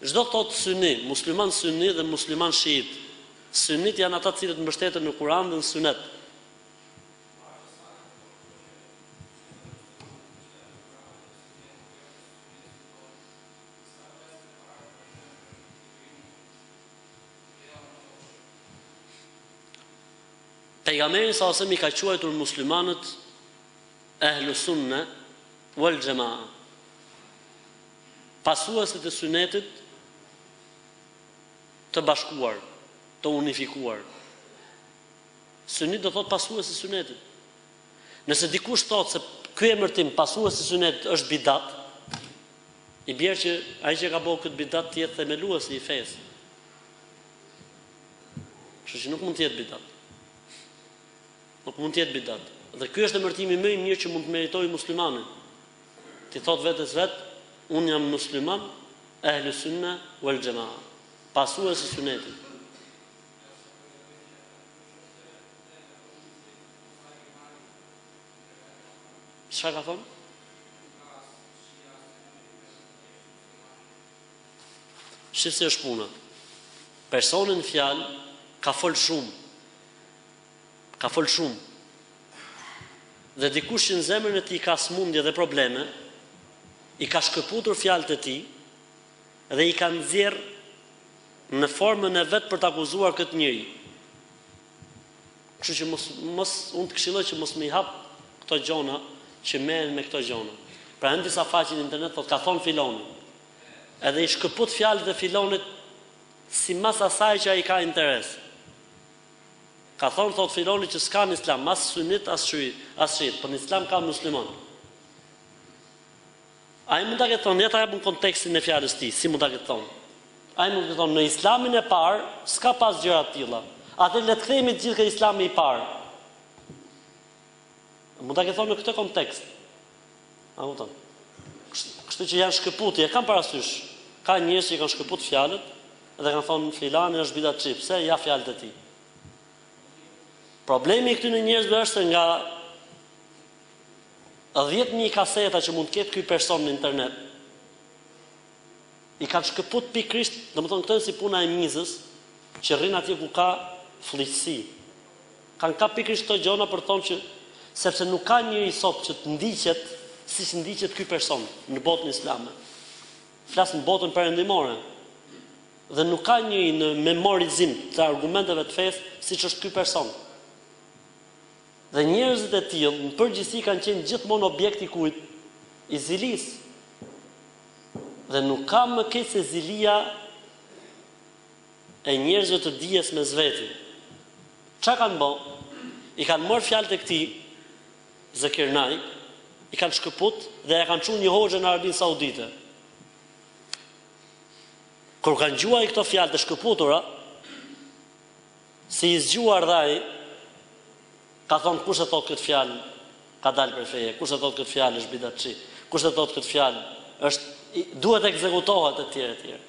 Ç'do të thotë syni, musliman syni dhe musliman shiit. Synitë janë ata të cilët mbështeten në Kur'an dhe në Sunet. Pejgamberi salasem i ka quajtur muslimanët Ehlusunne wal Xhemaa, pasuesit e Synetit të bashkuar, të unifikuar. Sunit do thotë pasues i Synetit. Nëse dikush thotë se ky emërtim pasues i Synetit është bidat, i bjerë që ai që e ka bo këtë bidat të jetë themeluesi i fesë. Kështu që nuk mund të jetë bidat. Nuk mund të jetë bidat. Dhe ky është emërtimi më i mirë që mund të meritojë muslimani. T'i thotë vetes vet, unë jam musliman, ehlu sunne wal xhemaa, pasues i sunetit. Çka ka thonë? Shif si është puna. Personi në fjalë ka fol shumë. Ka fol shumë. Dhe dikush që në zemrën e tij ka sëmundje dhe probleme, i ka shkëputur fjalët e tij dhe i ka nxjerr në formën e vet për të akuzuar këtë njeri. Kështu që mos mos unë të këshilloj që mos me i hap këto gjona që merren me këto gjona. Pra janë disa faqe në internet thotë ka thonë filoni. Edhe i shkëput fjalët e filonit sipas asaj që ai ka interes. Ka thonë thotë filoni që s'ka në islam as sunit as shi as shiit por në islam ka musliman ai mund ta ketë thonë ja ta jap kontekstin e fjalës tij si mund ta ketë thonë ai mund ta ketë thonë në islamin e parë s'ka pas gjëra të tilla atëherë le të kthehemi të gjithë ke islami i parë Mund ta ketë thonë në këtë kontekst. A kupton? Kështu që janë shkëput, e kam parasysh. Ka njerëz që i kanë shkëput fjalët dhe kanë thonë filani është bidatçi, pse ja fjalët e tij. Problemi i këtyre njerëzve është se nga 10000 kaseta që mund të ketë ky person në internet, i kanë shkëput pikërisht, domethonë këto janë si puna e mizës që rrin atje ku ka flliqësi. Kanë kap pikërisht këto gjona për të thënë që sepse nuk ka njeri sot që të ndiqet siç ndiqet ky person në botën islame. Flas në botën perëndimore. Dhe nuk ka njeri në memorizim të argumenteve të fesë siç është ky person. Dhe njerëzit e tillë në përgjithësi kanë qenë gjithmonë objekt i kujt? I zilisë. Dhe nuk ka më keq se zilia e njerëzve të dijes mes veti. Ça kanë bo? I kanë morë fjalët e këtij Zakir Naik, i kanë shkëput dhe ia kanë çu një hoxhe në Arabinë Saudite. Kur ka ngjua ai këto fjalë të shkëputura, si i zgjuar dhe ai, ka thonë kush e thotë këtë fjalë, ka dalë prej feje, kush e thotë këtë fjalë është bidatçi, kush e thotë këtë fjalë është duhet të ekzekutohet e tjerë e tjerë.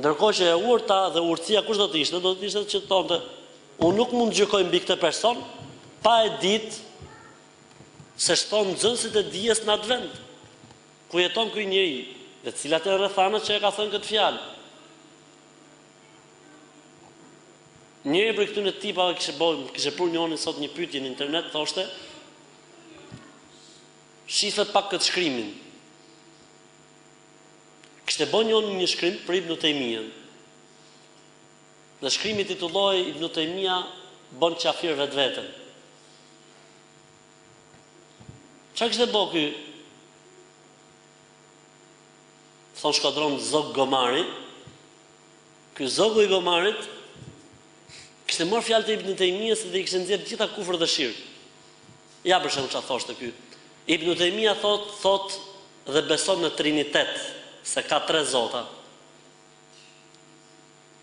Ndërkohë që e urta dhe urtësia kush do të ishte, do të ishte që të thonte, unë nuk mund të gjykoj mbi këtë person pa e ditë se ç'thonë nxënësit e dijes në atë vend ku jeton ky njeri dhe cilat janë rrethanat që e ka thënë këtë fjalë. Njëri prej këtyre tipave kishte pru njoni sot një pyetje në internet thoshte Shife pak këtë shkrimin. Kishte bo njoni një shkrim për Ibnu Tejmijën. Dhe shkrimi titullohej Ibnu Tejmija bon qafir vetveten. Ça kishte bo ky? Thonë shkodranët zog gomari. Ky zogu i gomarit kishte morë fjalët e Ibnu Tejmijës dhe i kishte nxjerrë të gjitha kufër dhe shirk. Ja për shembull ça thoshte ky, Ibnu Tejmija thotë thotë dhe beson në trinitet, se ka tre zota.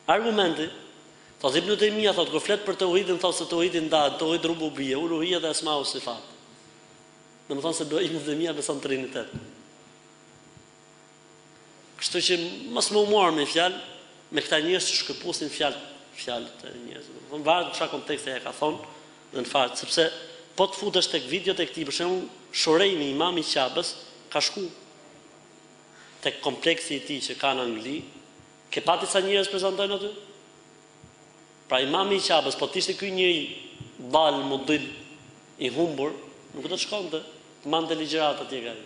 Argumenti, thotë Ibnu Tejmija thotë kur flet për teuhidin thotë se teuhidi ndahet teuhid rububije, uluhije dhe esma u sifat. Domethonë se Ibnu Tejmija beson trinitet. Kështu që mos me u morë me fjalë, me këta njerëz që shkëpusin fjalë, fjalët e njerëzve. Domethonë varet në ça konteksti e ka thonë dhe në fakt, sepse po të futesh tek videot e këtij, për shembull, Shurejmi, imami i Qabes, ka shku tek kompleksi i tij që ka në Angli, ke pa disa njerëz që prezantojnë aty? Pra imami i Qabes po të ishte ky njeri dal mudil i humbur nuk do të shkonte të mante ligjëratë atje ke ai.